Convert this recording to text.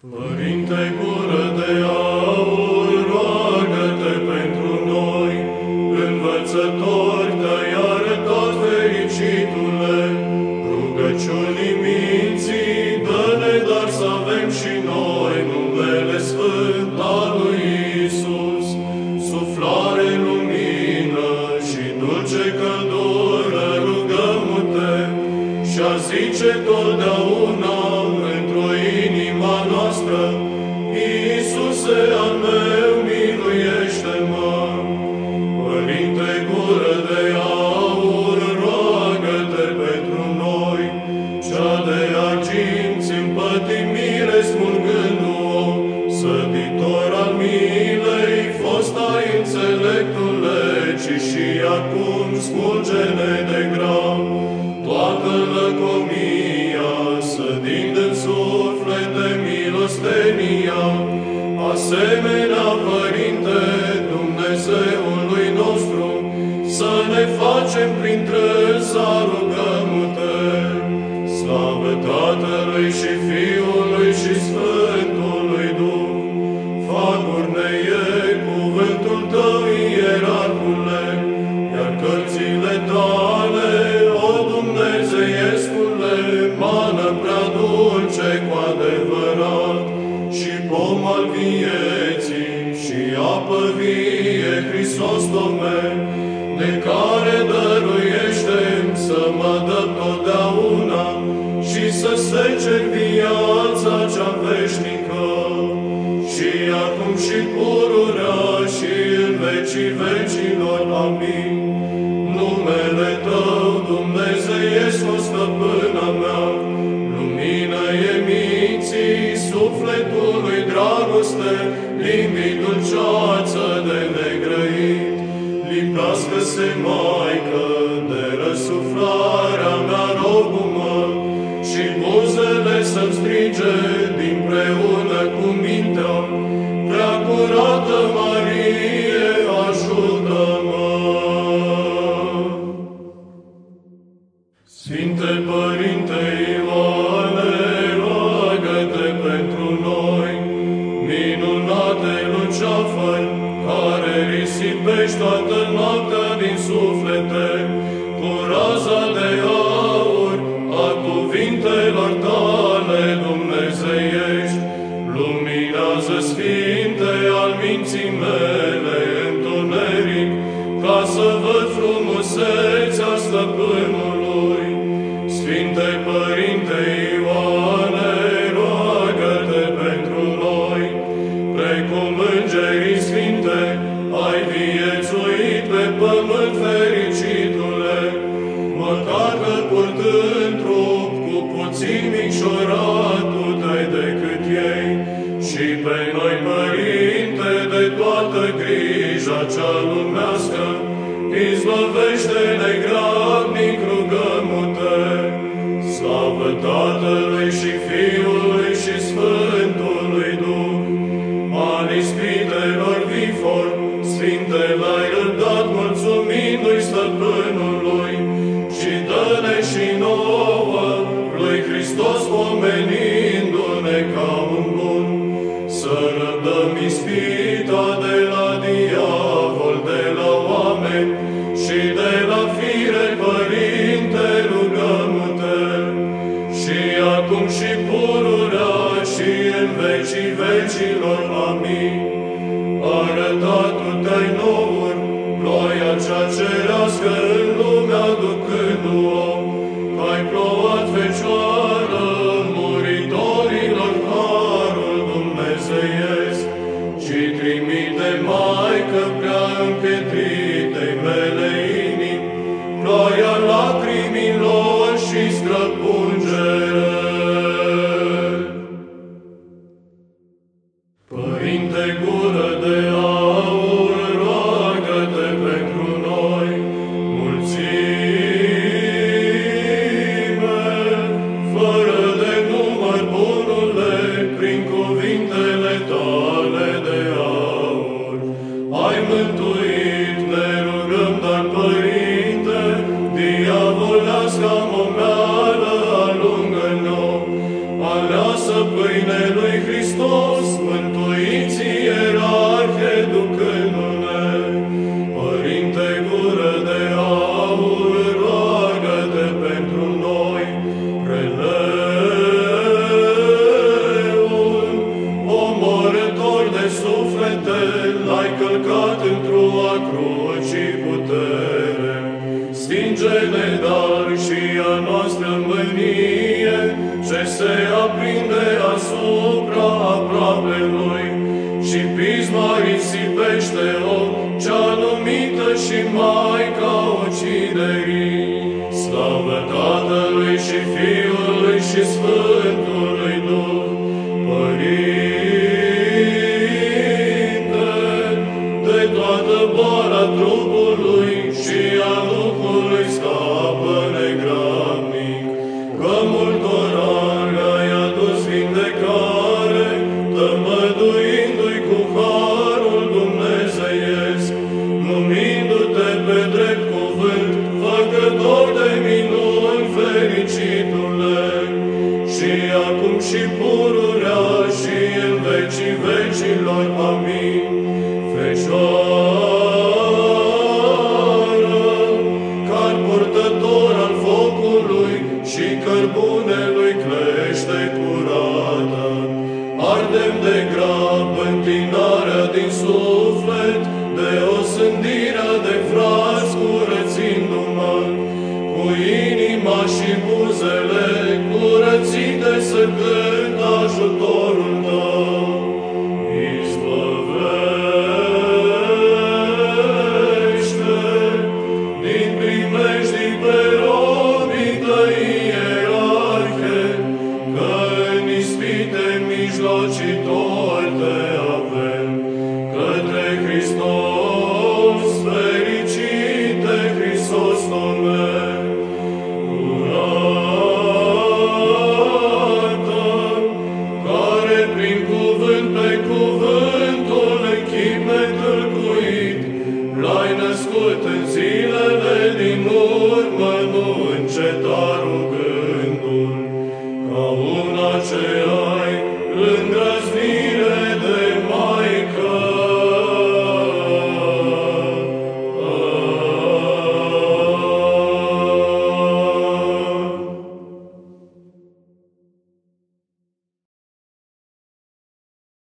Părinte gură de aur, roagă-te pentru noi, învățător, acum scurge-ne de gram, toată lăcomia, să din suflete milostenia, asemenea, Părinte, Dumnezeului nostru, să ne facem printre zarul cu adevărat și pom al vieții și apă vie Hristos Domne, de care dăruiește să mă dător. dragoste, limbii dulceață de negrăit. Liptească-se, Maică, de răsuflarea mea, rogu și buzele să-mi strige dinpreună cu mintea. Prea curată, Marie, ajută-mă! Sfinte Părinte Ioan, scurt în trup, cu puțin micșorat, puteai decât ei, și pe noi, Părinte, de toată grija cea lumească, izbăvește-ne cele dar și a noastră mânie, ce se aprinde asupra aproapelui și pisma risipește-o, cea numită și Maica uciderii. Slavă Tatălui și Fiului și Sfântului Duh, Părinte, de toată boala trupului și a Duhului scapă suflet, de osândirea de frați curățindu-mă, cu inima și buzele curățite să cânt